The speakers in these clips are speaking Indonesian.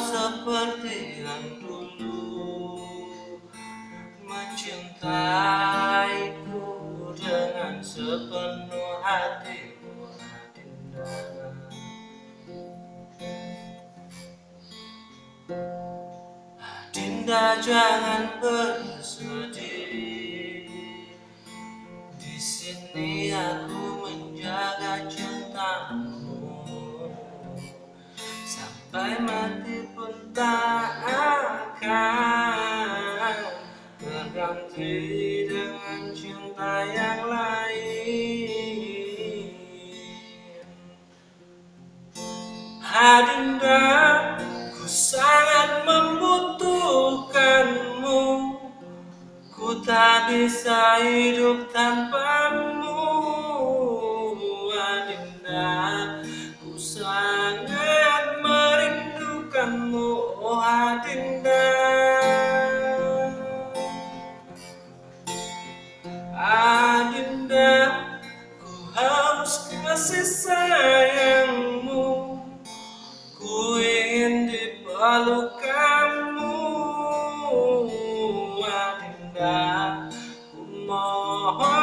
seperti yang dulu Mencintaiku dengan sepenuh hatimu Adinda Adinda jangan bersedih Sampai mati pun tak akan Berganti dengan cinta yang lain. Adinda, ku sangat membutuhkanmu. Ku tak bisa hidup tanpamu Adinda, ku sangat Adinda Ku mohon tetap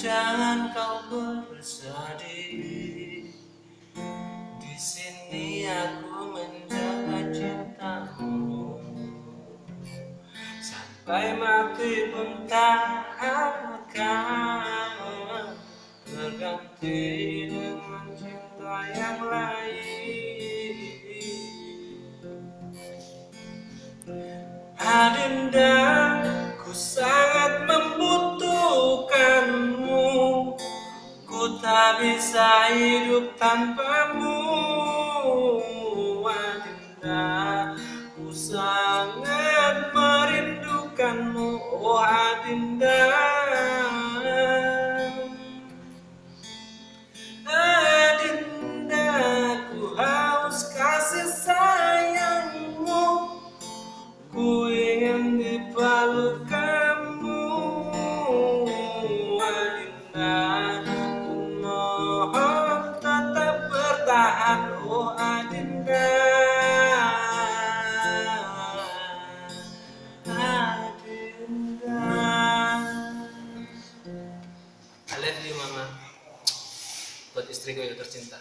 jangan kau bersedih. Di sini aku menjaga cintamu. Sampai mati pun tak akan Terganti dengan cinta yang lain. Adinda, bisa hidup tanpamu Adinda, ku sangat merindukanmu Oh I love you mama Buat istriku yang tercinta